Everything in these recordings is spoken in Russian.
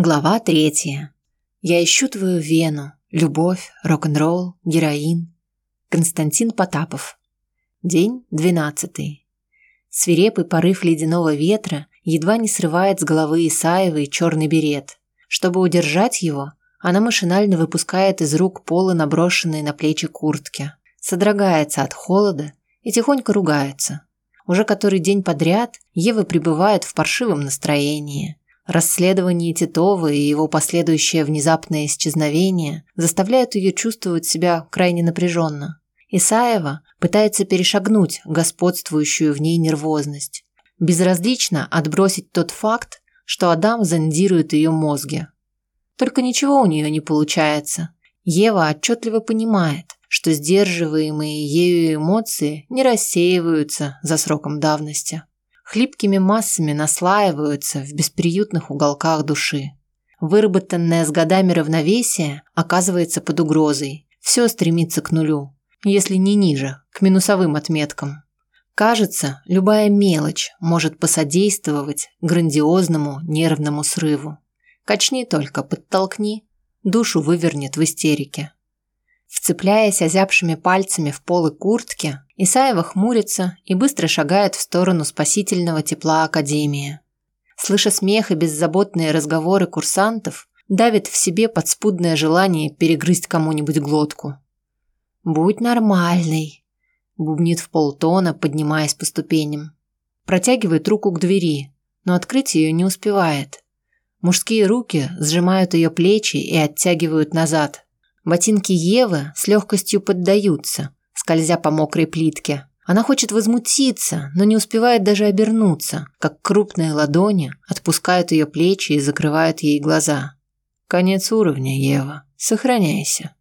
Глава третья. Я ищу твою вену, любовь, рок-н-ролл, героин. Константин Потапов. День двенадцатый. Свирепый порыв ледяного ветра едва не срывает с головы Исаевой черный берет. Чтобы удержать его, она машинально выпускает из рук полы наброшенные на плечи куртки, содрогается от холода и тихонько ругается. Уже который день подряд Ева пребывает в паршивом настроении – Расследование Титова и его последующее внезапное исчезновение заставляют ее чувствовать себя крайне напряженно. Исаева пытается перешагнуть господствующую в ней нервозность. Безразлично отбросить тот факт, что Адам зондирует ее мозги. Только ничего у нее не получается. Ева отчетливо понимает, что сдерживаемые ею эмоции не рассеиваются за сроком давности хлипкими массами наслаиваются в бесприютных уголках души. Выработанное с годами равновесие оказывается под угрозой. Все стремится к нулю, если не ниже, к минусовым отметкам. Кажется, любая мелочь может посодействовать грандиозному нервному срыву. Качни только, подтолкни, душу вывернет в истерике. Вцепляясь озябшими пальцами в полы куртки, Исаева хмурится и быстро шагает в сторону спасительного тепла Академии. Слыша смех и беззаботные разговоры курсантов, давит в себе подспудное желание перегрызть кому-нибудь глотку. «Будь нормальный», – бубнит в полтона, поднимаясь по ступеням. Протягивает руку к двери, но открыть ее не успевает. Мужские руки сжимают ее плечи и оттягивают назад. Ботинки Евы с легкостью поддаются – скользя по мокрой плитке. Она хочет возмутиться, но не успевает даже обернуться, как крупные ладони отпускают ее плечи и закрывают ей глаза. Конец уровня, Ева. Сохраняйся.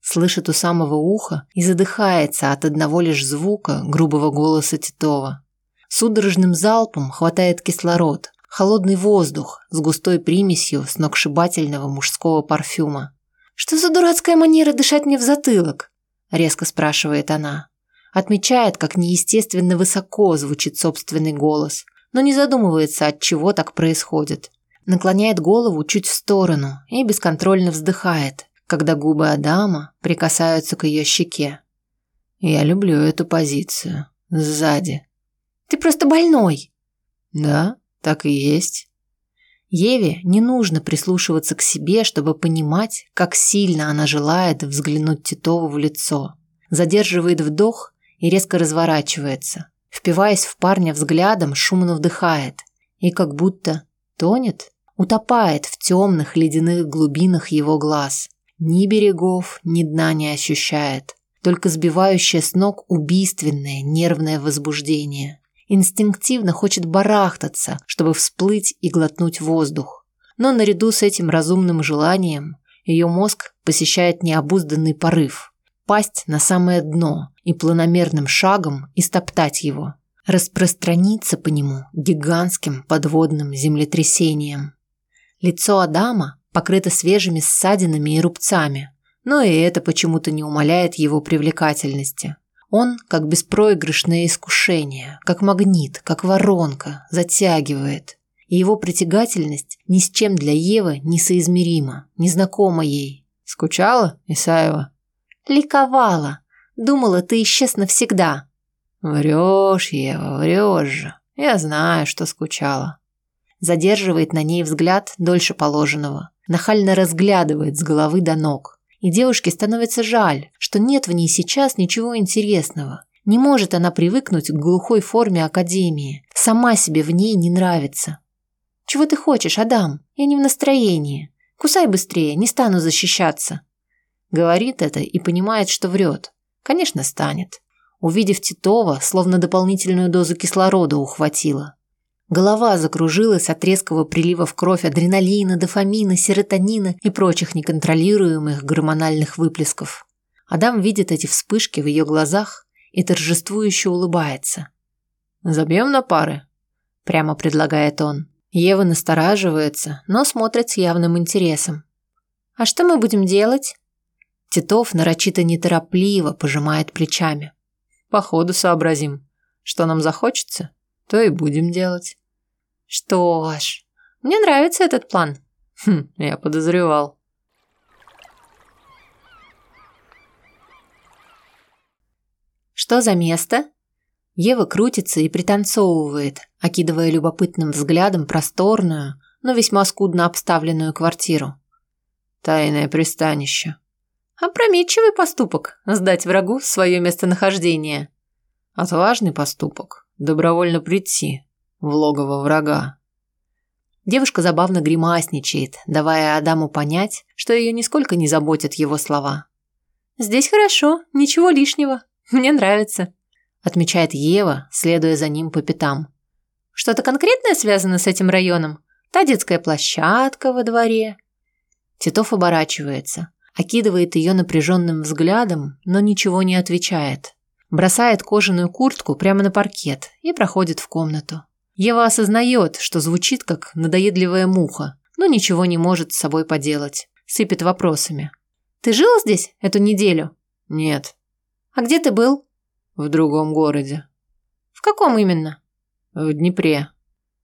Слышит у самого уха и задыхается от одного лишь звука грубого голоса Титова. Судорожным залпом хватает кислород, холодный воздух с густой примесью сногсшибательного мужского парфюма. Что за дурацкая манера дышать мне в затылок? резко спрашивает она. Отмечает, как неестественно высоко звучит собственный голос, но не задумывается, от чего так происходит. Наклоняет голову чуть в сторону и бесконтрольно вздыхает, когда губы Адама прикасаются к ее щеке. Я люблю эту позицию. Сзади. Ты просто больной. Да, так и есть. Еве не нужно прислушиваться к себе, чтобы понимать, как сильно она желает взглянуть Титову в лицо. Задерживает вдох и резко разворачивается. Впиваясь в парня взглядом, шумно вдыхает. И как будто тонет, утопает в темных ледяных глубинах его глаз. Ни берегов, ни дна не ощущает. Только сбивающее с ног убийственное нервное возбуждение инстинктивно хочет барахтаться, чтобы всплыть и глотнуть воздух. Но наряду с этим разумным желанием ее мозг посещает необузданный порыв – пасть на самое дно и планомерным шагом истоптать его, распространиться по нему гигантским подводным землетрясением. Лицо Адама покрыто свежими ссадинами и рубцами, но и это почему-то не умаляет его привлекательности. Он, как беспроигрышное искушение, как магнит, как воронка, затягивает. И его притягательность ни с чем для Евы не соизмерима, незнакома ей. Скучала, Исаева? Ликовала. Думала, ты исчез навсегда. Врешь, Ева, врешь же. Я знаю, что скучала. Задерживает на ней взгляд дольше положенного. Нахально разглядывает с головы до ног и девушке становится жаль, что нет в ней сейчас ничего интересного. Не может она привыкнуть к глухой форме академии, сама себе в ней не нравится. «Чего ты хочешь, Адам? Я не в настроении. Кусай быстрее, не стану защищаться». Говорит это и понимает, что врет. Конечно, станет. Увидев Титова, словно дополнительную дозу кислорода ухватила. Голова закружилась от резкого прилива в кровь адреналина, дофамина, серотонина и прочих неконтролируемых гормональных выплесков. Адам видит эти вспышки в ее глазах и торжествующе улыбается. «Забьем на пары?» – прямо предлагает он. Ева настораживается, но смотрит с явным интересом. «А что мы будем делать?» Титов нарочито неторопливо пожимает плечами. «По ходу сообразим. Что нам захочется, то и будем делать». Что ж, мне нравится этот план. Хм, я подозревал. Что за место? Ева крутится и пританцовывает, окидывая любопытным взглядом просторную, но весьма скудно обставленную квартиру. Тайное пристанище. Опрометчивый поступок – сдать врагу свое местонахождение. Отважный поступок – добровольно прийти в логово врага. Девушка забавно гримасничает, давая Адаму понять, что ее нисколько не заботят его слова. «Здесь хорошо, ничего лишнего. Мне нравится», – отмечает Ева, следуя за ним по пятам. «Что-то конкретное связано с этим районом? Та детская площадка во дворе?» Титов оборачивается, окидывает ее напряженным взглядом, но ничего не отвечает. Бросает кожаную куртку прямо на паркет и проходит в комнату. Ева осознает, что звучит как надоедливая муха, но ничего не может с собой поделать. Сыпет вопросами. «Ты жил здесь эту неделю?» «Нет». «А где ты был?» «В другом городе». «В каком именно?» «В Днепре».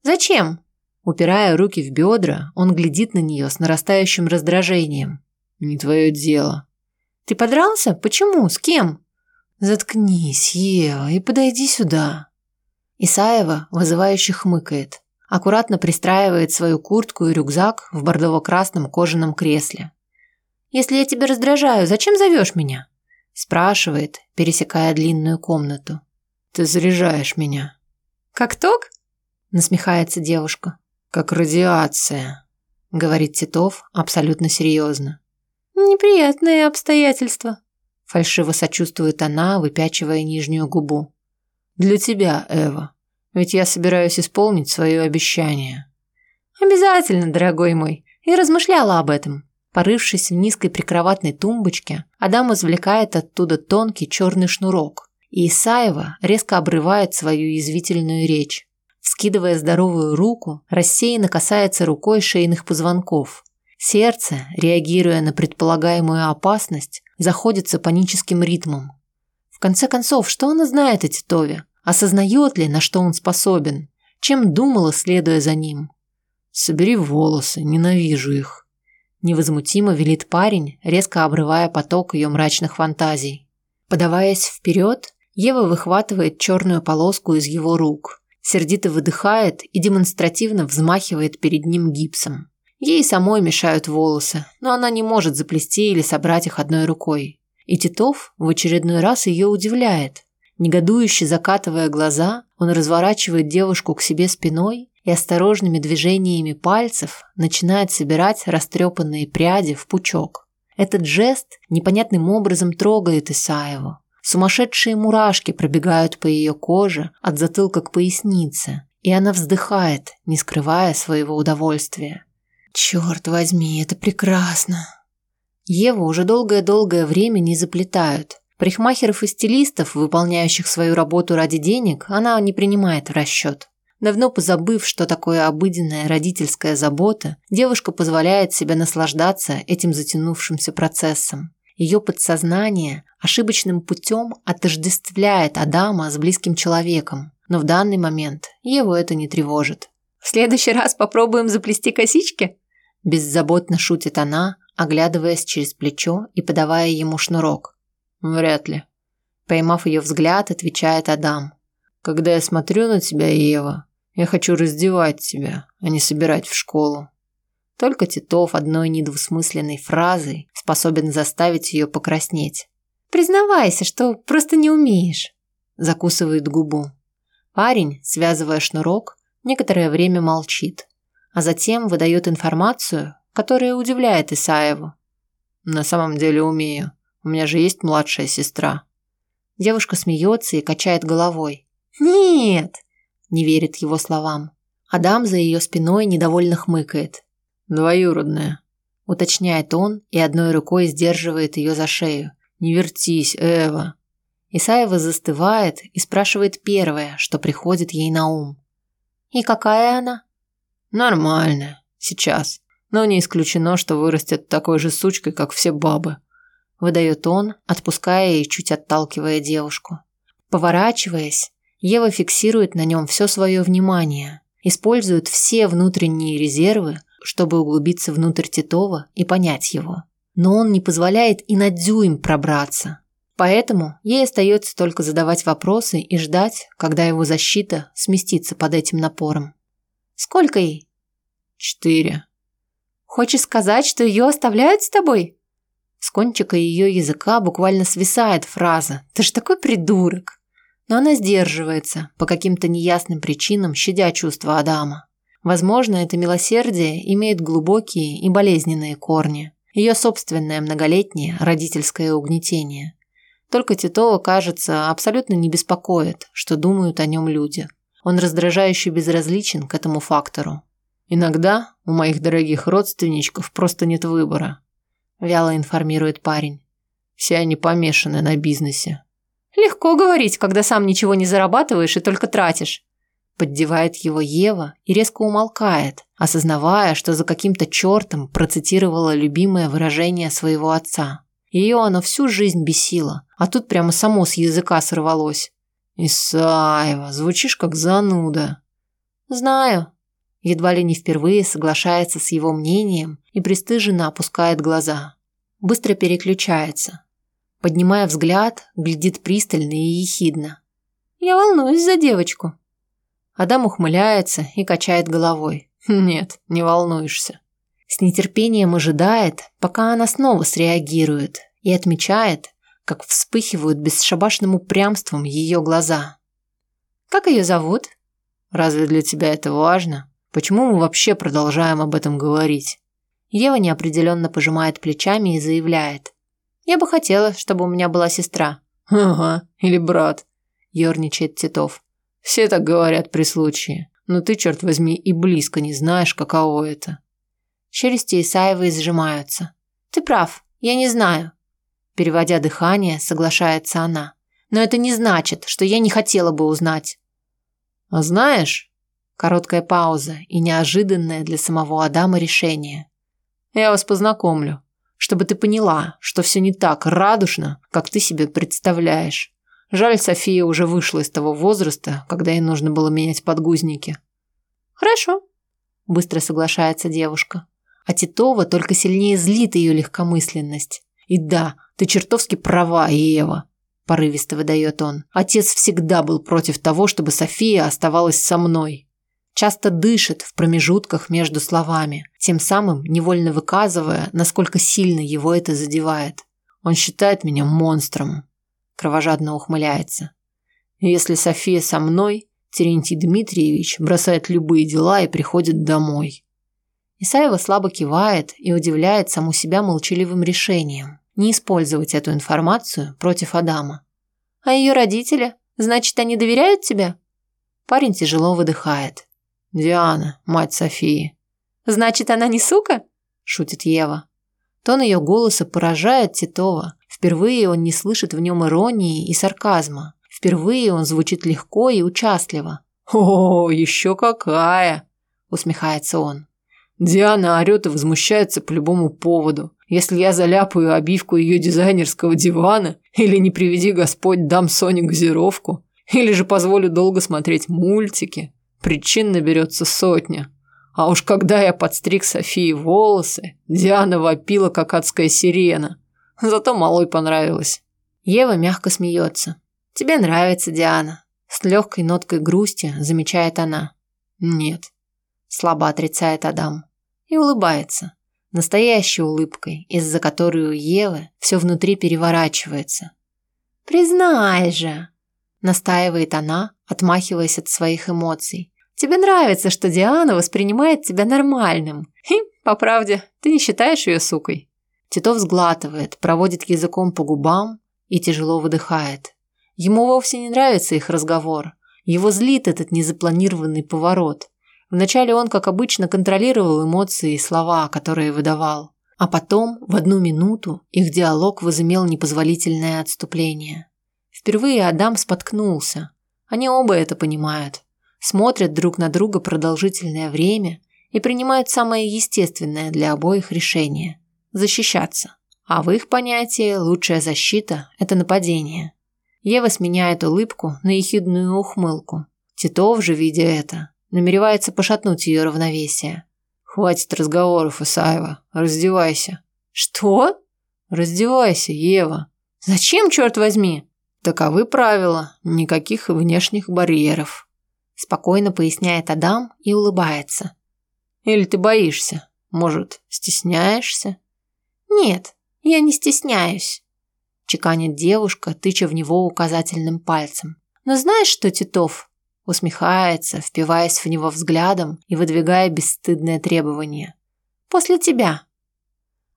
«Зачем?» Упирая руки в бедра, он глядит на нее с нарастающим раздражением. «Не твое дело». «Ты подрался? Почему? С кем?» «Заткнись, Ева, и подойди сюда». Исаева вызывающе хмыкает. Аккуратно пристраивает свою куртку и рюкзак в бордово-красном кожаном кресле. «Если я тебя раздражаю, зачем зовешь меня?» Спрашивает, пересекая длинную комнату. «Ты заряжаешь меня». «Как ток?» Насмехается девушка. «Как радиация», — говорит Титов абсолютно серьезно. «Неприятные обстоятельства», — фальшиво сочувствует она, выпячивая нижнюю губу. Для тебя, Эва. Ведь я собираюсь исполнить свое обещание. Обязательно, дорогой мой. И размышляла об этом. Порывшись в низкой прикроватной тумбочке, Адам извлекает оттуда тонкий черный шнурок. И Исаева резко обрывает свою язвительную речь. Вскидывая здоровую руку, рассеянно касается рукой шейных позвонков. Сердце, реагируя на предполагаемую опасность, заходится паническим ритмом. В конце концов, что она знает о Титове? Осознает ли, на что он способен? Чем думала, следуя за ним? «Собери волосы, ненавижу их», – невозмутимо велит парень, резко обрывая поток ее мрачных фантазий. Подаваясь вперед, Ева выхватывает черную полоску из его рук, сердито выдыхает и демонстративно взмахивает перед ним гипсом. Ей самой мешают волосы, но она не может заплести или собрать их одной рукой. И Титов в очередной раз ее удивляет. Негодующе закатывая глаза, он разворачивает девушку к себе спиной и осторожными движениями пальцев начинает собирать растрепанные пряди в пучок. Этот жест непонятным образом трогает Исаеву. Сумасшедшие мурашки пробегают по ее коже от затылка к пояснице, и она вздыхает, не скрывая своего удовольствия. «Черт возьми, это прекрасно!» Еву уже долгое-долгое время не заплетают. Прихмахеров и стилистов, выполняющих свою работу ради денег, она не принимает в расчет. Давно позабыв, что такое обыденная родительская забота, девушка позволяет себе наслаждаться этим затянувшимся процессом. Ее подсознание ошибочным путем отождествляет Адама с близким человеком, но в данный момент его это не тревожит. «В следующий раз попробуем заплести косички?» Беззаботно шутит она, оглядываясь через плечо и подавая ему шнурок. «Вряд ли». Поймав ее взгляд, отвечает Адам. «Когда я смотрю на тебя, Ева, я хочу раздевать тебя, а не собирать в школу». Только Титов одной недвусмысленной фразой способен заставить ее покраснеть. «Признавайся, что просто не умеешь», – закусывает губу. Парень, связывая шнурок, некоторое время молчит, а затем выдает информацию, которая удивляет Исаеву. На самом деле умею. У меня же есть младшая сестра. Девушка смеется и качает головой. Нет, не верит его словам. Адам за ее спиной недовольно хмыкает. Двоюродная, уточняет он и одной рукой сдерживает ее за шею. Не вертись, Эва. Исаева застывает и спрашивает первое, что приходит ей на ум. И какая она? Нормальная. Сейчас но не исключено, что вырастет такой же сучкой, как все бабы. Выдает он, отпуская и чуть отталкивая девушку. Поворачиваясь, Ева фиксирует на нем все свое внимание, использует все внутренние резервы, чтобы углубиться внутрь Титова и понять его. Но он не позволяет и на дюйм пробраться. Поэтому ей остается только задавать вопросы и ждать, когда его защита сместится под этим напором. «Сколько ей?» «Четыре». «Хочешь сказать, что ее оставляют с тобой?» С кончика ее языка буквально свисает фраза «Ты ж такой придурок!» Но она сдерживается, по каким-то неясным причинам щадя чувства Адама. Возможно, это милосердие имеет глубокие и болезненные корни. Ее собственное многолетнее родительское угнетение. Только Титова, кажется, абсолютно не беспокоит, что думают о нем люди. Он раздражающе безразличен к этому фактору. «Иногда у моих дорогих родственничков просто нет выбора», – вяло информирует парень. «Все они помешаны на бизнесе». «Легко говорить, когда сам ничего не зарабатываешь и только тратишь». Поддевает его Ева и резко умолкает, осознавая, что за каким-то чертом процитировала любимое выражение своего отца. Ее оно всю жизнь бесило, а тут прямо само с языка сорвалось. «Исаева, звучишь как зануда». «Знаю». Едва ли не впервые соглашается с его мнением и пристыженно опускает глаза. Быстро переключается. Поднимая взгляд, глядит пристально и ехидно. «Я волнуюсь за девочку». Адам ухмыляется и качает головой. «Нет, не волнуешься». С нетерпением ожидает, пока она снова среагирует и отмечает, как вспыхивают бесшабашным упрямством ее глаза. «Как ее зовут?» «Разве для тебя это важно? Почему мы вообще продолжаем об этом говорить?» Ева неопределенно пожимает плечами и заявляет. «Я бы хотела, чтобы у меня была сестра». «Ага, или брат», – ерничает Титов. «Все так говорят при случае, но ты, черт возьми, и близко не знаешь, каково это». Челюсти Исаевой сжимаются. «Ты прав, я не знаю. Переводя дыхание, соглашается она. Но это не значит, что я не хотела бы узнать. А знаешь, короткая пауза и неожиданное для самого Адама решение. Я вас познакомлю, чтобы ты поняла, что все не так радужно, как ты себе представляешь. Жаль, София уже вышла из того возраста, когда ей нужно было менять подгузники. Хорошо, быстро соглашается девушка. А Титова только сильнее злит ее легкомысленность. И да, ты чертовски права, Ева, порывисто выдает он. Отец всегда был против того, чтобы София оставалась со мной. Часто дышит в промежутках между словами, тем самым невольно выказывая, насколько сильно его это задевает. Он считает меня монстром, кровожадно ухмыляется. Если София со мной, Терентий Дмитриевич бросает любые дела и приходит домой. Исаева слабо кивает и удивляет саму себя молчаливым решением не использовать эту информацию против Адама. А ее родители? Значит, они доверяют тебе? Парень тяжело выдыхает. Диана, мать Софии. Значит, она не сука? Шутит Ева. Тон ее голоса поражает Титова. Впервые он не слышит в нем иронии и сарказма. Впервые он звучит легко и участливо. «О, еще какая!» – усмехается он. Диана орет и возмущается по любому поводу. Если я заляпаю обивку ее дизайнерского дивана, или не приведи Господь дам Соне газировку, или же позволю долго смотреть мультики, причин наберется сотня. А уж когда я подстриг Софии волосы, Диана вопила, как адская сирена. Зато малой понравилось. Ева мягко смеется. «Тебе нравится Диана?» С легкой ноткой грусти замечает она. «Нет», слабо отрицает Адам. И улыбается. Настоящей улыбкой, из-за которой у Евы все внутри переворачивается. «Признай же!» Настаивает она, отмахиваясь от своих эмоций. «Тебе нравится, что Диана воспринимает тебя нормальным. И, по правде, ты не считаешь ее сукой?» Титов сглатывает, проводит языком по губам и тяжело выдыхает. Ему вовсе не нравится их разговор. Его злит этот незапланированный поворот. Вначале он, как обычно, контролировал эмоции и слова, которые выдавал. А потом, в одну минуту, их диалог возымел непозволительное отступление. Впервые Адам споткнулся. Они оба это понимают. Смотрят друг на друга продолжительное время и принимают самое естественное для обоих решение – защищаться. А в их понятии лучшая защита – это нападение. Ева сменяет улыбку на ехидную ухмылку. Титов же, видя это, намеревается пошатнуть ее равновесие. Хватит разговоров, Исаева. Раздевайся. Что? Раздевайся, Ева. Зачем, черт возьми? Таковы правила. Никаких внешних барьеров. Спокойно поясняет Адам и улыбается. Или ты боишься? Может, стесняешься? Нет, я не стесняюсь. Чеканит девушка, тыча в него указательным пальцем. Но знаешь что, Титов? Усмехается, впиваясь в него взглядом и выдвигая бесстыдное требование. После тебя.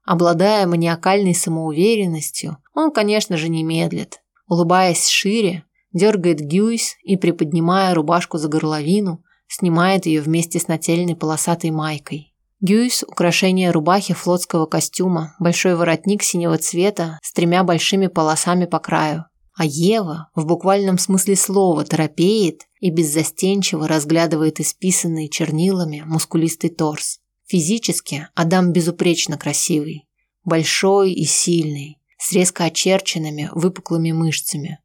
Обладая маниакальной самоуверенностью, он, конечно же, не медлит. Улыбаясь шире, дергает гюйс и, приподнимая рубашку за горловину, снимает ее вместе с нательной полосатой майкой. Гюйс – украшение рубахи флотского костюма, большой воротник синего цвета с тремя большими полосами по краю. А Ева, в буквальном смысле слова, торопеет и беззастенчиво разглядывает исписанный чернилами мускулистый торс. Физически Адам безупречно красивый, большой и сильный, с резко очерченными выпуклыми мышцами.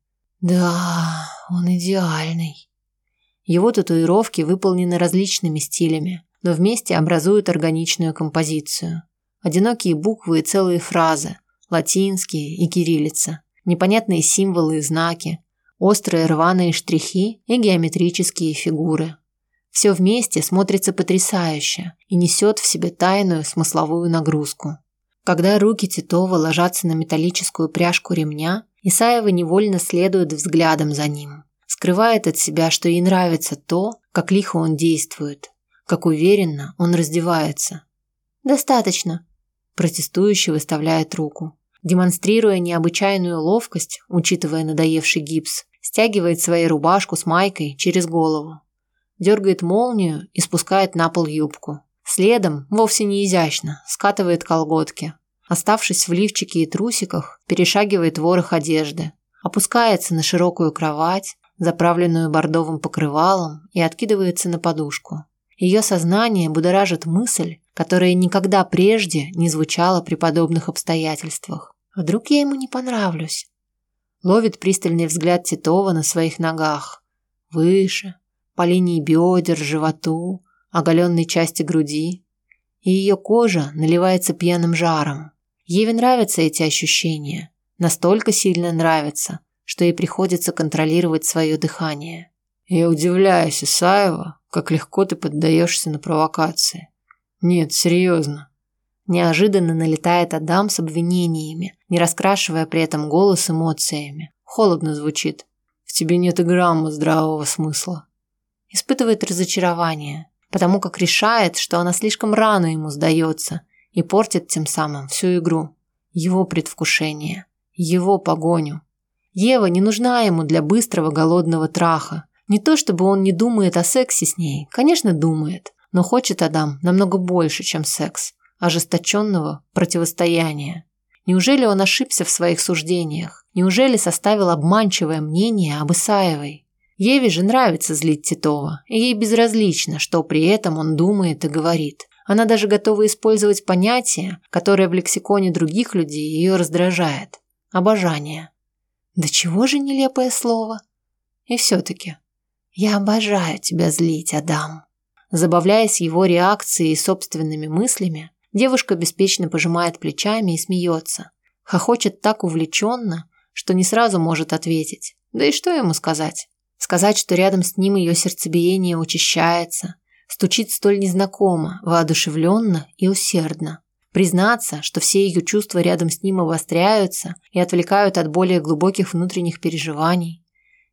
Да, он идеальный. Его татуировки выполнены различными стилями, но вместе образуют органичную композицию. Одинокие буквы и целые фразы, латинские и кириллица, непонятные символы и знаки, острые рваные штрихи и геометрические фигуры. Все вместе смотрится потрясающе и несет в себе тайную смысловую нагрузку. Когда руки Титова ложатся на металлическую пряжку ремня, Исаева невольно следует взглядом за ним. Скрывает от себя, что ей нравится то, как лихо он действует, как уверенно он раздевается. «Достаточно», – протестующий выставляет руку. Демонстрируя необычайную ловкость, учитывая надоевший гипс, стягивает свою рубашку с майкой через голову дергает молнию и спускает на пол юбку. Следом, вовсе не изящно, скатывает колготки. Оставшись в лифчике и трусиках, перешагивает ворох одежды. Опускается на широкую кровать, заправленную бордовым покрывалом, и откидывается на подушку. Ее сознание будоражит мысль, которая никогда прежде не звучала при подобных обстоятельствах. Вдруг я ему не понравлюсь? Ловит пристальный взгляд Титова на своих ногах. Выше, по линии бедер, животу, оголенной части груди. И ее кожа наливается пьяным жаром. Еве нравятся эти ощущения. Настолько сильно нравятся, что ей приходится контролировать свое дыхание. Я удивляюсь, Исаева, как легко ты поддаешься на провокации. Нет, серьезно. Неожиданно налетает Адам с обвинениями, не раскрашивая при этом голос эмоциями. Холодно звучит. В тебе нет и грамма здравого смысла испытывает разочарование, потому как решает, что она слишком рано ему сдается и портит тем самым всю игру. Его предвкушение, его погоню. Ева не нужна ему для быстрого голодного траха. Не то чтобы он не думает о сексе с ней, конечно, думает, но хочет Адам намного больше, чем секс, ожесточенного противостояния. Неужели он ошибся в своих суждениях? Неужели составил обманчивое мнение об Исаевой? Еве же нравится злить Титова, и ей безразлично, что при этом он думает и говорит. Она даже готова использовать понятие, которое в лексиконе других людей ее раздражает. Обожание. Да чего же нелепое слово? И все-таки. Я обожаю тебя злить, Адам. Забавляясь его реакцией и собственными мыслями, девушка беспечно пожимает плечами и смеется. Хохочет так увлеченно, что не сразу может ответить. Да и что ему сказать? Сказать, что рядом с ним ее сердцебиение учащается, стучит столь незнакомо, воодушевленно и усердно. Признаться, что все ее чувства рядом с ним обостряются и отвлекают от более глубоких внутренних переживаний.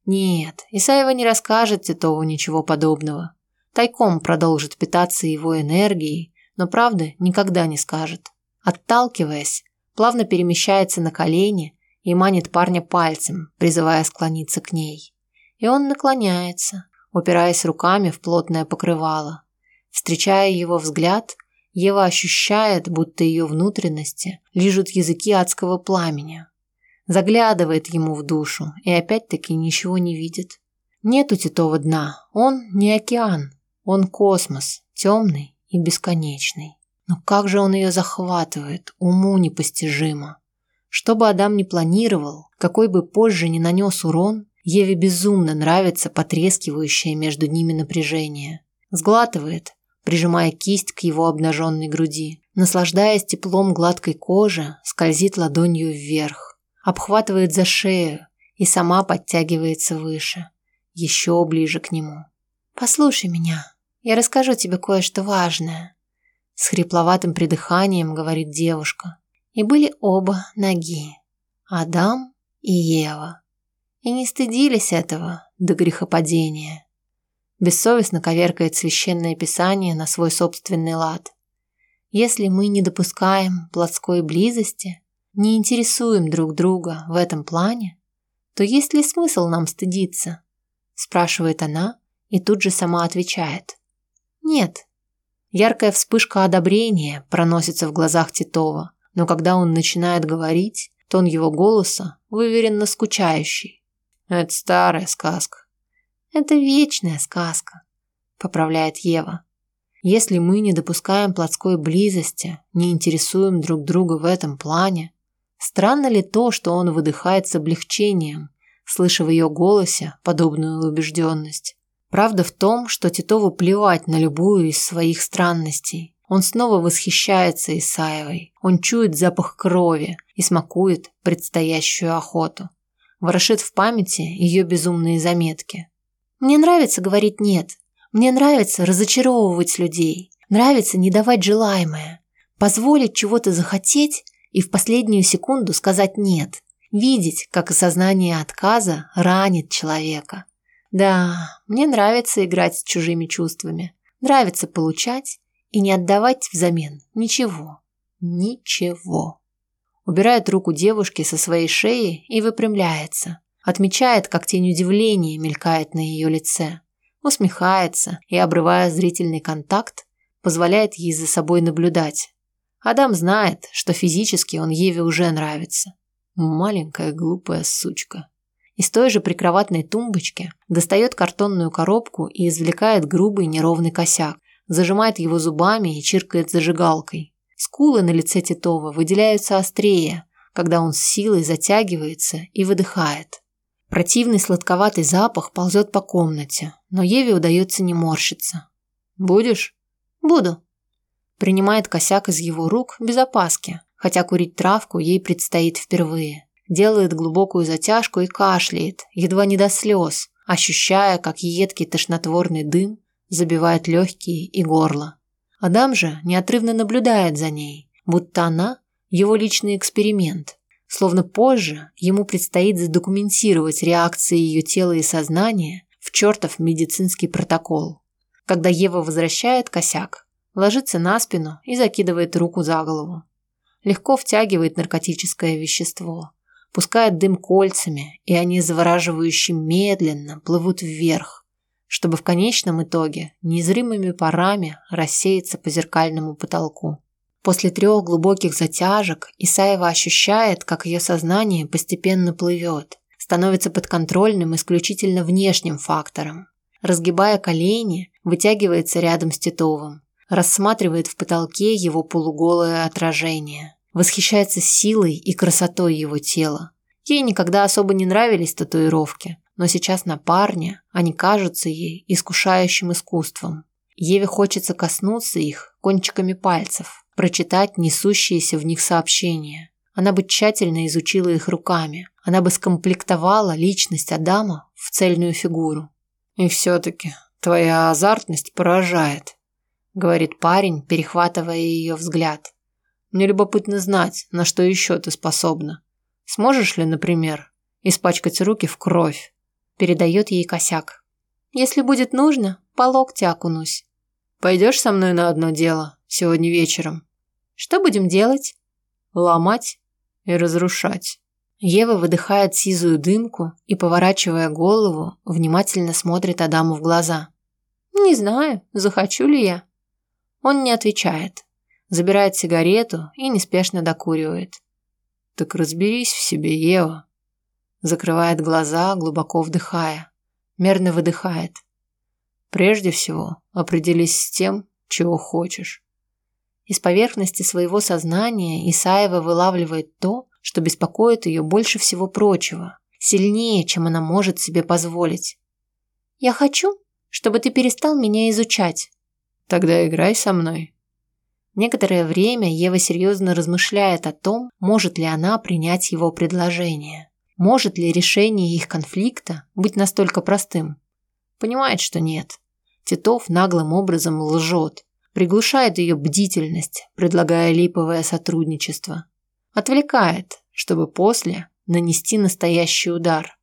Нет, Исаева не расскажет Титову ничего подобного. Тайком продолжит питаться его энергией, но правды никогда не скажет. Отталкиваясь, плавно перемещается на колени и манит парня пальцем, призывая склониться к ней и он наклоняется, упираясь руками в плотное покрывало. Встречая его взгляд, Ева ощущает, будто ее внутренности лижут языки адского пламени. Заглядывает ему в душу и опять-таки ничего не видит. Нет у Титова дна, он не океан, он космос, темный и бесконечный. Но как же он ее захватывает, уму непостижимо. Что бы Адам ни планировал, какой бы позже ни нанес урон, Еве безумно нравится потрескивающее между ними напряжение. Сглатывает, прижимая кисть к его обнаженной груди. Наслаждаясь теплом гладкой кожи, скользит ладонью вверх, обхватывает за шею и сама подтягивается выше, еще ближе к нему. «Послушай меня, я расскажу тебе кое-что важное», с хрипловатым придыханием говорит девушка. И были оба ноги, Адам и Ева. И не стыдились этого до грехопадения. Бессовестно коверкает священное писание на свой собственный лад. Если мы не допускаем плотской близости, не интересуем друг друга в этом плане, то есть ли смысл нам стыдиться? Спрашивает она и тут же сама отвечает. Нет. Яркая вспышка одобрения проносится в глазах Титова, но когда он начинает говорить, тон его голоса выверенно скучающий. Это старая сказка. Это вечная сказка, поправляет Ева. Если мы не допускаем плотской близости, не интересуем друг друга в этом плане, странно ли то, что он выдыхает с облегчением, слыша в ее голосе подобную убежденность? Правда в том, что Титову плевать на любую из своих странностей. Он снова восхищается Исаевой. Он чует запах крови и смакует предстоящую охоту. Ворошит в памяти ее безумные заметки. Мне нравится говорить «нет». Мне нравится разочаровывать людей. Нравится не давать желаемое. Позволить чего-то захотеть и в последнюю секунду сказать «нет». Видеть, как осознание отказа ранит человека. Да, мне нравится играть с чужими чувствами. Нравится получать и не отдавать взамен ничего. Ничего. Убирает руку девушки со своей шеи и выпрямляется. Отмечает, как тень удивления мелькает на ее лице. Усмехается и, обрывая зрительный контакт, позволяет ей за собой наблюдать. Адам знает, что физически он Еве уже нравится. Маленькая глупая сучка. Из той же прикроватной тумбочки достает картонную коробку и извлекает грубый неровный косяк, зажимает его зубами и чиркает зажигалкой. Скулы на лице Титова выделяются острее, когда он с силой затягивается и выдыхает. Противный сладковатый запах ползет по комнате, но Еве удается не морщиться. «Будешь?» «Буду». Принимает косяк из его рук без опаски, хотя курить травку ей предстоит впервые. Делает глубокую затяжку и кашляет, едва не до слез, ощущая, как едкий тошнотворный дым забивает легкие и горло. Адам же неотрывно наблюдает за ней, будто она – его личный эксперимент – Словно позже ему предстоит задокументировать реакции ее тела и сознания в чертов медицинский протокол. Когда Ева возвращает косяк, ложится на спину и закидывает руку за голову. Легко втягивает наркотическое вещество, пускает дым кольцами, и они завораживающе медленно плывут вверх, чтобы в конечном итоге незримыми парами рассеяться по зеркальному потолку. После трех глубоких затяжек Исаева ощущает, как ее сознание постепенно плывет, становится подконтрольным исключительно внешним фактором. Разгибая колени, вытягивается рядом с Титовым, рассматривает в потолке его полуголое отражение, восхищается силой и красотой его тела. Ей никогда особо не нравились татуировки, но сейчас на парне они кажутся ей искушающим искусством. Еве хочется коснуться их кончиками пальцев, прочитать несущиеся в них сообщения. Она бы тщательно изучила их руками. Она бы скомплектовала личность Адама в цельную фигуру. «И все-таки твоя азартность поражает», — говорит парень, перехватывая ее взгляд. «Мне любопытно знать, на что еще ты способна. Сможешь ли, например, испачкать руки в кровь?» Передает ей косяк. «Если будет нужно, по локте окунусь». «Пойдешь со мной на одно дело?» сегодня вечером. Что будем делать? Ломать и разрушать. Ева выдыхает сизую дымку и, поворачивая голову, внимательно смотрит Адаму в глаза. «Не знаю, захочу ли я». Он не отвечает. Забирает сигарету и неспешно докуривает. «Так разберись в себе, Ева». Закрывает глаза, глубоко вдыхая. Мерно выдыхает. «Прежде всего, определись с тем, чего хочешь. Из поверхности своего сознания Исаева вылавливает то, что беспокоит ее больше всего прочего, сильнее, чем она может себе позволить. «Я хочу, чтобы ты перестал меня изучать». Тогда играй со мной. Некоторое время Ева серьезно размышляет о том, может ли она принять его предложение. Может ли решение их конфликта быть настолько простым? Понимает, что нет. Титов наглым образом лжет, приглушает ее бдительность, предлагая липовое сотрудничество. Отвлекает, чтобы после нанести настоящий удар.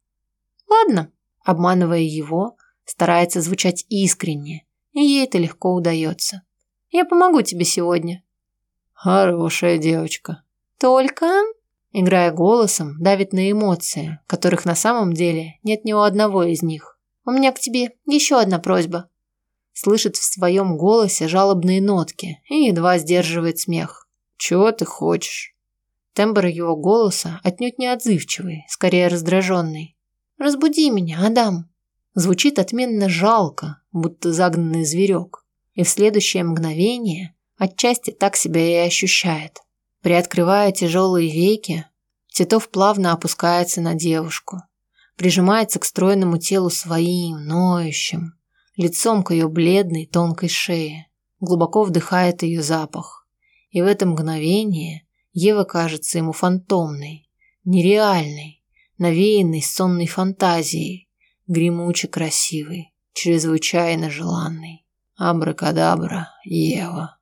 Ладно, обманывая его, старается звучать искренне, и ей это легко удается. Я помогу тебе сегодня. Хорошая девочка. Только, играя голосом, давит на эмоции, которых на самом деле нет ни у одного из них. У меня к тебе еще одна просьба. Слышит в своем голосе жалобные нотки и едва сдерживает смех. Чего ты хочешь? Тембр его голоса отнюдь не отзывчивый, скорее раздраженный. «Разбуди меня, Адам!» Звучит отменно жалко, будто загнанный зверек. И в следующее мгновение отчасти так себя и ощущает. Приоткрывая тяжелые веки, Титов плавно опускается на девушку. Прижимается к стройному телу своим, ноющим, лицом к ее бледной, тонкой шее. Глубоко вдыхает ее запах. И в это мгновение Ева кажется ему фантомной, нереальной, навеянной сонной фантазией, гремуче красивый, чрезвычайно желанный. Абракадабра, Ева.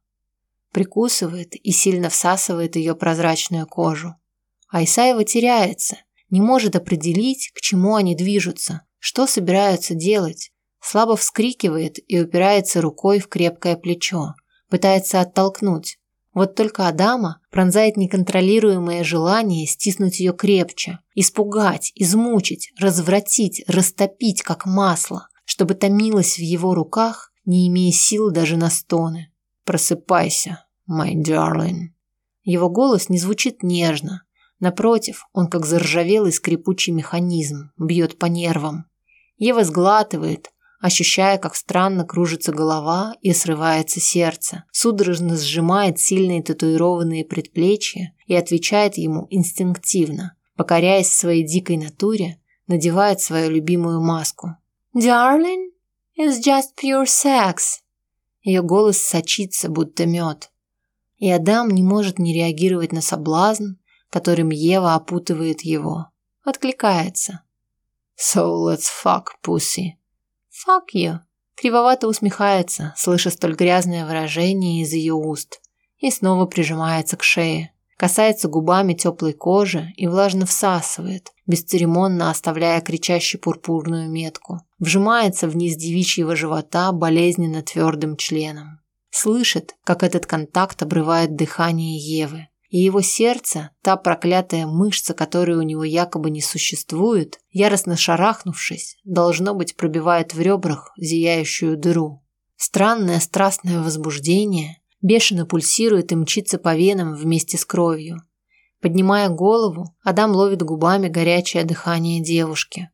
Прикусывает и сильно всасывает ее прозрачную кожу. А Исаева теряется, не может определить, к чему они движутся, что собираются делать. Слабо вскрикивает и упирается рукой в крепкое плечо, пытается оттолкнуть, вот только Адама пронзает неконтролируемое желание стиснуть ее крепче, испугать, измучить, развратить, растопить, как масло, чтобы томилась в его руках, не имея сил даже на стоны. «Просыпайся, my darling». Его голос не звучит нежно. Напротив, он как заржавелый скрипучий механизм, бьет по нервам. Ева сглатывает, ощущая, как странно кружится голова и срывается сердце, судорожно сжимает сильные татуированные предплечья и отвечает ему инстинктивно, покоряясь своей дикой натуре, надевает свою любимую маску. «Darling, it's just pure sex!» Ее голос сочится, будто мед. И Адам не может не реагировать на соблазн, которым Ева опутывает его. Откликается. «So let's fuck, pussy!» «Fuck you!» Кривовато усмехается, слыша столь грязное выражение из ее уст, и снова прижимается к шее. Касается губами теплой кожи и влажно всасывает, бесцеремонно оставляя кричащую пурпурную метку. Вжимается вниз девичьего живота болезненно твердым членом. Слышит, как этот контакт обрывает дыхание Евы и его сердце, та проклятая мышца, которой у него якобы не существует, яростно шарахнувшись, должно быть, пробивает в ребрах зияющую дыру. Странное страстное возбуждение бешено пульсирует и мчится по венам вместе с кровью. Поднимая голову, Адам ловит губами горячее дыхание девушки.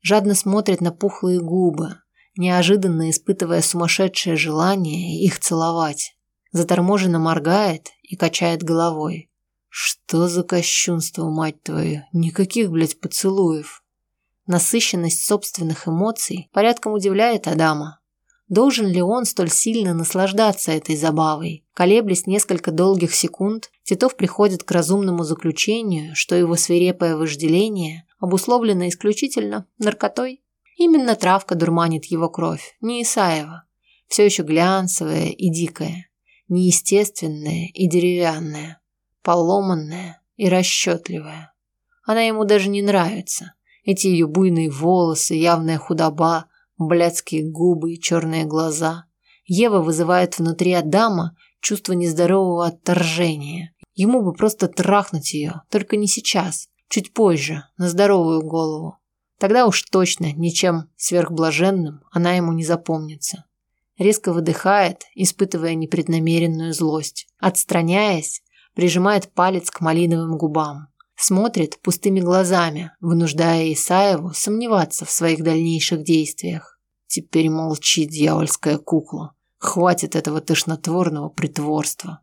Жадно смотрит на пухлые губы, неожиданно испытывая сумасшедшее желание их целовать заторможенно моргает и качает головой. Что за кощунство, мать твою? Никаких, блядь, поцелуев. Насыщенность собственных эмоций порядком удивляет Адама. Должен ли он столь сильно наслаждаться этой забавой? Колеблясь несколько долгих секунд, Титов приходит к разумному заключению, что его свирепое вожделение обусловлено исключительно наркотой. Именно травка дурманит его кровь, не Исаева, все еще глянцевая и дикая неестественная и деревянная, поломанная и расчетливая. Она ему даже не нравится. Эти ее буйные волосы, явная худоба, блядские губы и черные глаза. Ева вызывает внутри Адама чувство нездорового отторжения. Ему бы просто трахнуть ее, только не сейчас, чуть позже, на здоровую голову. Тогда уж точно ничем сверхблаженным она ему не запомнится резко выдыхает, испытывая непреднамеренную злость. Отстраняясь, прижимает палец к малиновым губам. Смотрит пустыми глазами, вынуждая Исаеву сомневаться в своих дальнейших действиях. Теперь молчи, дьявольская кукла. Хватит этого тошнотворного притворства.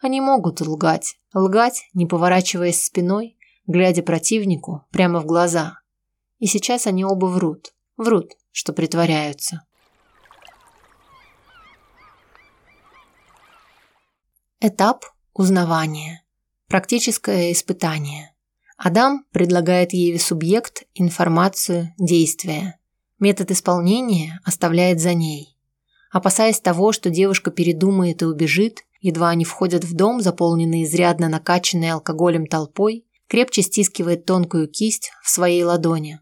Они могут лгать. Лгать, не поворачиваясь спиной, глядя противнику прямо в глаза. И сейчас они оба врут. Врут, что притворяются. Этап узнавания. Практическое испытание. Адам предлагает Еве субъект, информацию, действие. Метод исполнения оставляет за ней. Опасаясь того, что девушка передумает и убежит, едва они входят в дом, заполненный изрядно накачанной алкоголем толпой, крепче стискивает тонкую кисть в своей ладони.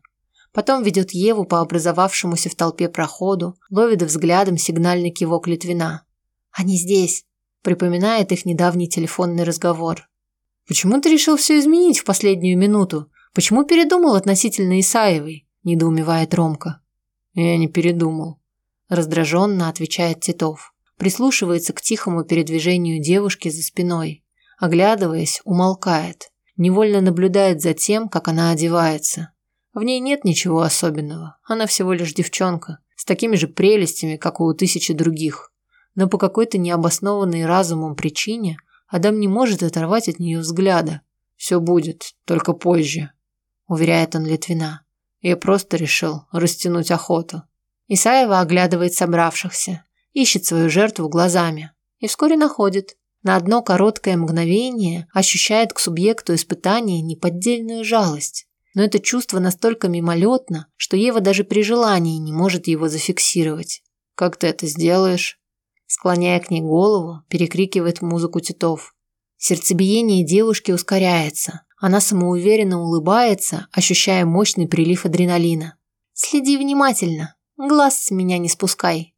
Потом ведет Еву по образовавшемуся в толпе проходу, ловит взглядом сигнальный кивок Литвина. «Они здесь», – припоминает их недавний телефонный разговор. «Почему ты решил все изменить в последнюю минуту? Почему передумал относительно Исаевой?» – недоумевает Ромка. «Я не передумал», – раздраженно отвечает Титов. Прислушивается к тихому передвижению девушки за спиной. Оглядываясь, умолкает невольно наблюдает за тем, как она одевается. В ней нет ничего особенного, она всего лишь девчонка, с такими же прелестями, как у тысячи других. Но по какой-то необоснованной разумом причине Адам не может оторвать от нее взгляда. «Все будет, только позже», – уверяет он Литвина. «Я просто решил растянуть охоту». Исаева оглядывает собравшихся, ищет свою жертву глазами и вскоре находит на одно короткое мгновение ощущает к субъекту испытания неподдельную жалость. Но это чувство настолько мимолетно, что Ева даже при желании не может его зафиксировать. «Как ты это сделаешь?» Склоняя к ней голову, перекрикивает музыку Титов. Сердцебиение девушки ускоряется. Она самоуверенно улыбается, ощущая мощный прилив адреналина. «Следи внимательно. Глаз с меня не спускай».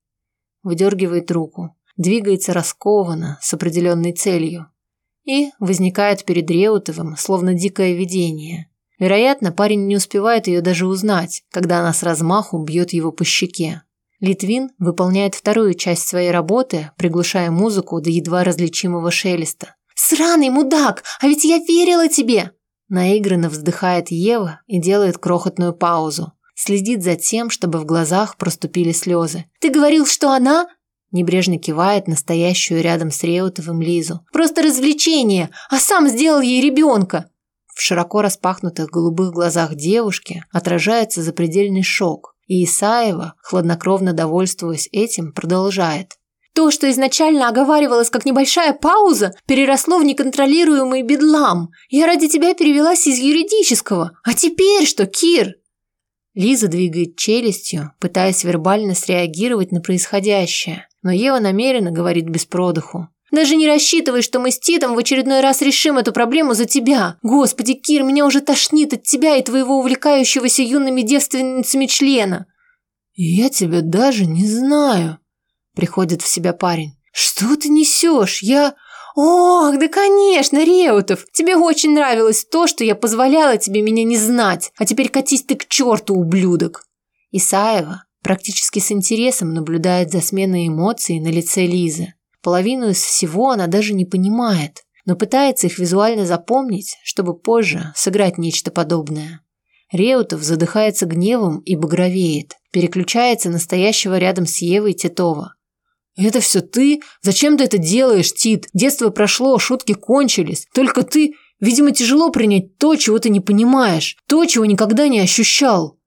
Выдергивает руку двигается раскованно, с определенной целью. И возникает перед Реутовым, словно дикое видение. Вероятно, парень не успевает ее даже узнать, когда она с размаху бьет его по щеке. Литвин выполняет вторую часть своей работы, приглушая музыку до едва различимого шелеста. «Сраный мудак! А ведь я верила тебе!» Наигранно вздыхает Ева и делает крохотную паузу. Следит за тем, чтобы в глазах проступили слезы. «Ты говорил, что она...» Небрежно кивает настоящую рядом с Реутовым Лизу. «Просто развлечение, а сам сделал ей ребенка!» В широко распахнутых голубых глазах девушки отражается запредельный шок, и Исаева, хладнокровно довольствуясь этим, продолжает. То, что изначально оговаривалось как небольшая пауза, переросло в неконтролируемый бедлам. Я ради тебя перевелась из юридического. А теперь что, Кир? Лиза двигает челюстью, пытаясь вербально среагировать на происходящее но Ева намеренно говорит без продыху. Даже не рассчитывай, что мы с Титом в очередной раз решим эту проблему за тебя. Господи, Кир, меня уже тошнит от тебя и твоего увлекающегося юными девственницами члена. Я тебя даже не знаю, приходит в себя парень. Что ты несешь? Я... Ох, да конечно, Реутов, тебе очень нравилось то, что я позволяла тебе меня не знать, а теперь катись ты к черту, ублюдок. Исаева практически с интересом наблюдает за сменой эмоций на лице Лизы. Половину из всего она даже не понимает, но пытается их визуально запомнить, чтобы позже сыграть нечто подобное. Реутов задыхается гневом и багровеет, переключается на стоящего рядом с Евой Титова. «Это все ты? Зачем ты это делаешь, Тит? Детство прошло, шутки кончились. Только ты... Видимо, тяжело принять то, чего ты не понимаешь, то, чего никогда не ощущал».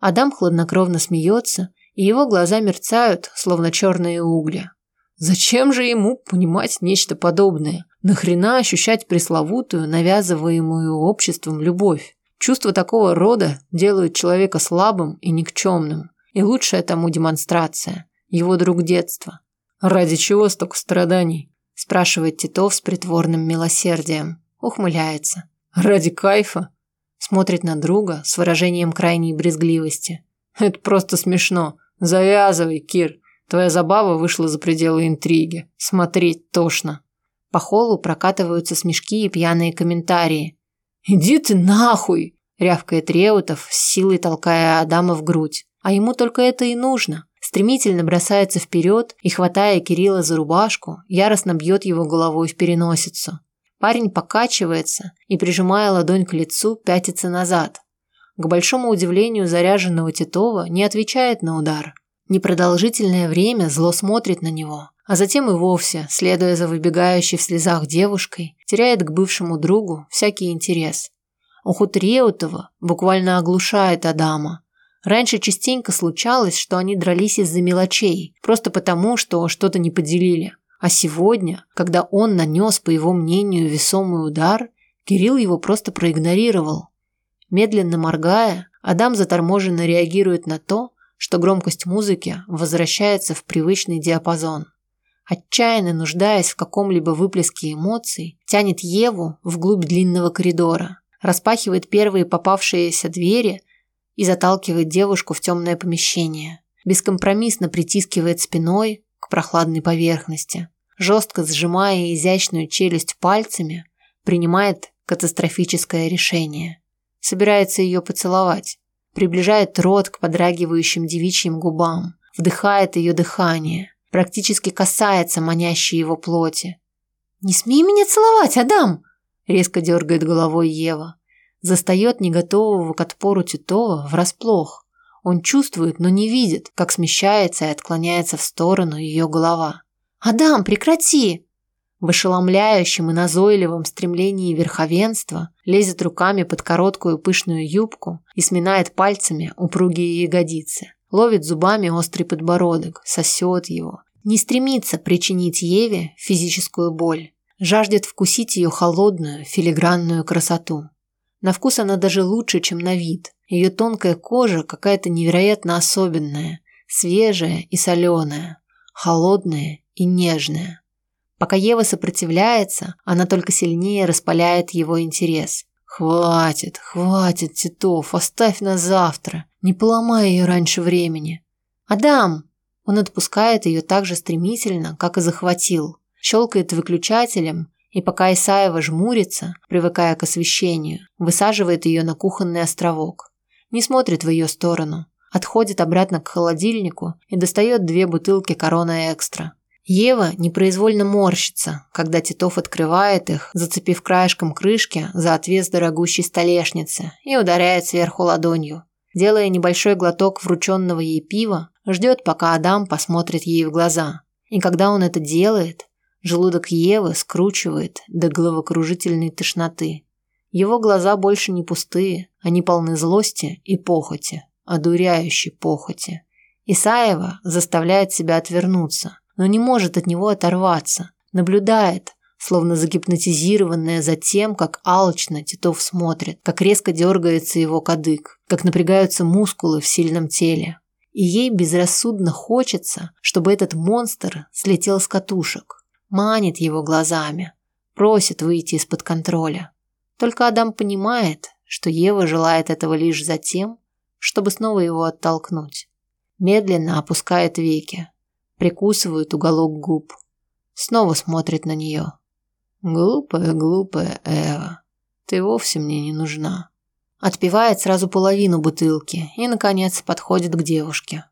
Адам хладнокровно смеется, и его глаза мерцают, словно черные угли. Зачем же ему понимать нечто подобное? Нахрена ощущать пресловутую, навязываемую обществом любовь? Чувства такого рода делают человека слабым и никчемным. И лучшая тому демонстрация – его друг детства. «Ради чего столько страданий?» – спрашивает Титов с притворным милосердием. Ухмыляется. «Ради кайфа? Смотрит на друга с выражением крайней брезгливости. Это просто смешно. Завязывай, Кир. Твоя забава вышла за пределы интриги. Смотреть тошно. По холлу прокатываются смешки и пьяные комментарии. «Иди ты нахуй!» – рявкает Реутов, с силой толкая Адама в грудь. А ему только это и нужно. Стремительно бросается вперед и, хватая Кирилла за рубашку, яростно бьет его головой в переносицу. Парень покачивается и, прижимая ладонь к лицу, пятится назад. К большому удивлению заряженного Титова не отвечает на удар. Непродолжительное время зло смотрит на него, а затем и вовсе, следуя за выбегающей в слезах девушкой, теряет к бывшему другу всякий интерес. Уход Реутова буквально оглушает Адама. Раньше частенько случалось, что они дрались из-за мелочей, просто потому, что что-то не поделили. А сегодня, когда он нанес, по его мнению, весомый удар, Кирилл его просто проигнорировал. Медленно моргая, Адам заторможенно реагирует на то, что громкость музыки возвращается в привычный диапазон. Отчаянно нуждаясь в каком-либо выплеске эмоций, тянет Еву вглубь длинного коридора, распахивает первые попавшиеся двери и заталкивает девушку в темное помещение. Бескомпромиссно притискивает спиной к прохладной поверхности. Жестко сжимая изящную челюсть пальцами, принимает катастрофическое решение. Собирается ее поцеловать. Приближает рот к подрагивающим девичьим губам. Вдыхает ее дыхание. Практически касается манящей его плоти. «Не смей меня целовать, Адам!» Резко дергает головой Ева. Застает неготового к отпору Титова врасплох. Он чувствует, но не видит, как смещается и отклоняется в сторону ее голова. «Адам, прекрати!» В ошеломляющем и назойливом стремлении верховенства лезет руками под короткую пышную юбку и сминает пальцами упругие ягодицы. Ловит зубами острый подбородок, сосет его. Не стремится причинить Еве физическую боль. Жаждет вкусить ее холодную, филигранную красоту. На вкус она даже лучше, чем на вид. Ее тонкая кожа какая-то невероятно особенная, свежая и соленая, холодная и нежная. Пока Ева сопротивляется, она только сильнее распаляет его интерес. «Хватит, хватит, Титов, оставь на завтра. Не поломай ее раньше времени». «Адам!» Он отпускает ее так же стремительно, как и захватил. Щелкает выключателем и пока Исаева жмурится, привыкая к освещению, высаживает ее на кухонный островок. Не смотрит в ее сторону, отходит обратно к холодильнику и достает две бутылки корона экстра. Ева непроизвольно морщится, когда Титов открывает их, зацепив краешком крышки за отвес дорогущей столешницы и ударяет сверху ладонью. Делая небольшой глоток врученного ей пива, ждет, пока Адам посмотрит ей в глаза. И когда он это делает, Желудок Евы скручивает до головокружительной тошноты. Его глаза больше не пустые, они полны злости и похоти, одуряющей похоти. Исаева заставляет себя отвернуться, но не может от него оторваться, наблюдает, словно загипнотизированная за тем, как алчно Титов смотрит, как резко дергается его кадык, как напрягаются мускулы в сильном теле. И ей безрассудно хочется, чтобы этот монстр слетел с катушек, манит его глазами, просит выйти из-под контроля. Только Адам понимает, что Ева желает этого лишь за тем, чтобы снова его оттолкнуть. Медленно опускает веки, прикусывает уголок губ, снова смотрит на нее. «Глупая, глупая Эва, ты вовсе мне не нужна». Отпивает сразу половину бутылки и, наконец, подходит к девушке.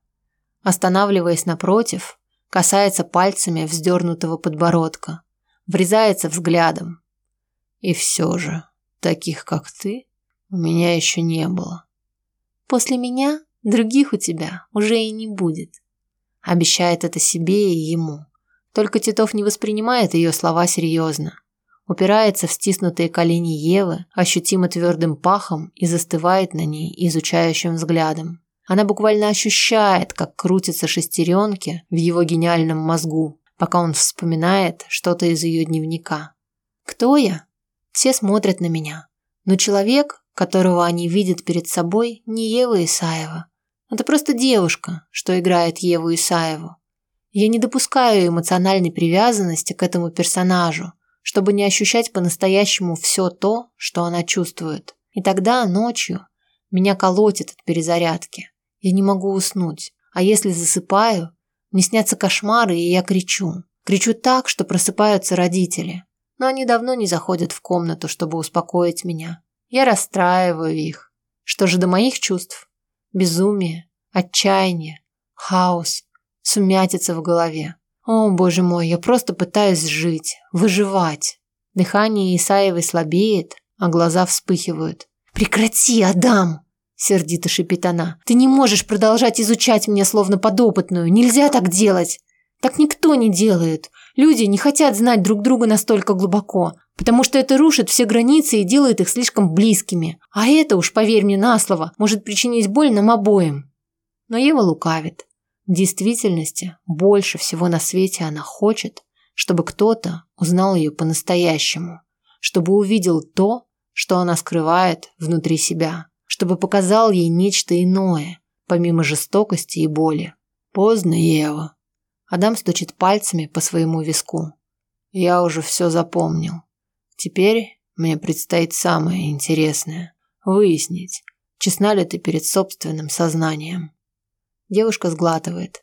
Останавливаясь напротив, касается пальцами вздернутого подбородка, врезается взглядом. И все же, таких как ты, у меня еще не было. После меня других у тебя уже и не будет. Обещает это себе и ему. Только Титов не воспринимает ее слова серьезно. Упирается в стиснутые колени Евы ощутимо твердым пахом и застывает на ней изучающим взглядом. Она буквально ощущает, как крутятся шестеренки в его гениальном мозгу, пока он вспоминает что-то из ее дневника. «Кто я?» Все смотрят на меня. Но человек, которого они видят перед собой, не Ева Исаева. Это просто девушка, что играет Еву Исаеву. Я не допускаю эмоциональной привязанности к этому персонажу, чтобы не ощущать по-настоящему все то, что она чувствует. И тогда ночью меня колотит от перезарядки. Я не могу уснуть. А если засыпаю, мне снятся кошмары, и я кричу. Кричу так, что просыпаются родители. Но они давно не заходят в комнату, чтобы успокоить меня. Я расстраиваю их. Что же до моих чувств? Безумие, отчаяние, хаос, сумятица в голове. О, боже мой, я просто пытаюсь жить, выживать. Дыхание Исаевой слабеет, а глаза вспыхивают. «Прекрати, Адам!» Сердито шипит она. «Ты не можешь продолжать изучать меня словно подопытную. Нельзя так делать. Так никто не делает. Люди не хотят знать друг друга настолько глубоко, потому что это рушит все границы и делает их слишком близкими. А это уж, поверь мне на слово, может причинить боль нам обоим». Но Ева лукавит. В действительности, больше всего на свете она хочет, чтобы кто-то узнал ее по-настоящему, чтобы увидел то, что она скрывает внутри себя, чтобы показал ей нечто иное, помимо жестокости и боли. Поздно, Ева. Адам стучит пальцами по своему виску. Я уже все запомнил. Теперь мне предстоит самое интересное – выяснить, честна ли ты перед собственным сознанием. Девушка сглатывает.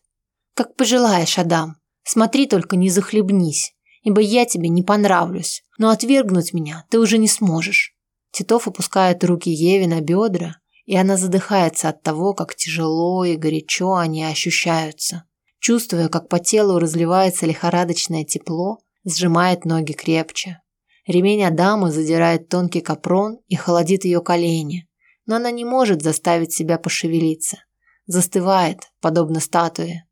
Как пожелаешь, Адам. Смотри только не захлебнись, ибо я тебе не понравлюсь, но отвергнуть меня ты уже не сможешь. Титов опускает руки Еве на бедра, и она задыхается от того, как тяжело и горячо они ощущаются. Чувствуя, как по телу разливается лихорадочное тепло, сжимает ноги крепче. Ремень Адама задирает тонкий капрон и холодит ее колени, но она не может заставить себя пошевелиться. Застывает, подобно статуе.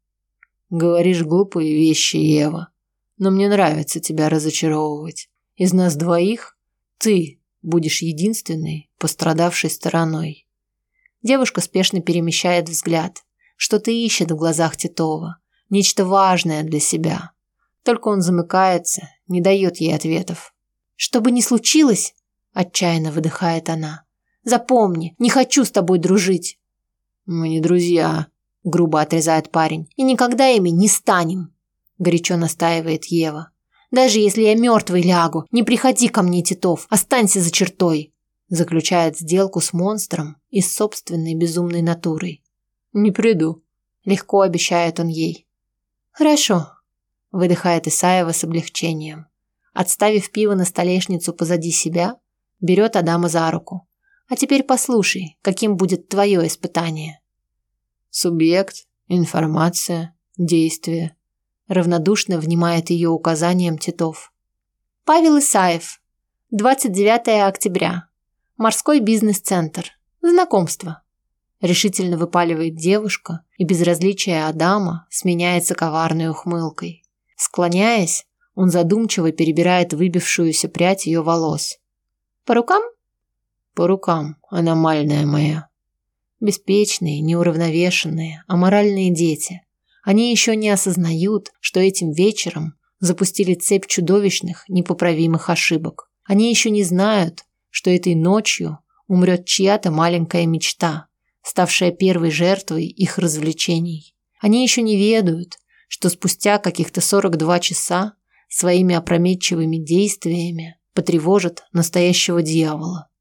Говоришь глупые вещи, Ева, но мне нравится тебя разочаровывать. Из нас двоих ты будешь единственной пострадавшей стороной. Девушка спешно перемещает взгляд. Что-то ищет в глазах Титова. Нечто важное для себя. Только он замыкается, не дает ей ответов. «Что бы ни случилось», – отчаянно выдыхает она, – «запомни, не хочу с тобой дружить». «Мы не друзья», – грубо отрезает парень, – «и никогда ими не станем», – горячо настаивает Ева. «Даже если я мертвый лягу, не приходи ко мне, Титов, останься за чертой», – заключает сделку с монстром и с собственной безумной натурой. «Не приду», – легко обещает он ей. «Хорошо», – выдыхает Исаева с облегчением. Отставив пиво на столешницу позади себя, берет Адама за руку. «А теперь послушай, каким будет твое испытание». «Субъект, информация, действие», – равнодушно внимает ее указаниям Титов. «Павел Исаев, 29 октября, морской бизнес-центр, знакомство». Решительно выпаливает девушка, и безразличие Адама сменяется коварной ухмылкой. Склоняясь, он задумчиво перебирает выбившуюся прядь ее волос. «По рукам?» «По рукам, аномальная моя». Беспечные, неуравновешенные, аморальные дети. Они еще не осознают, что этим вечером запустили цепь чудовищных, непоправимых ошибок. Они еще не знают, что этой ночью умрет чья-то маленькая мечта, ставшая первой жертвой их развлечений. Они еще не ведают, что спустя каких-то 42 часа своими опрометчивыми действиями потревожат настоящего дьявола.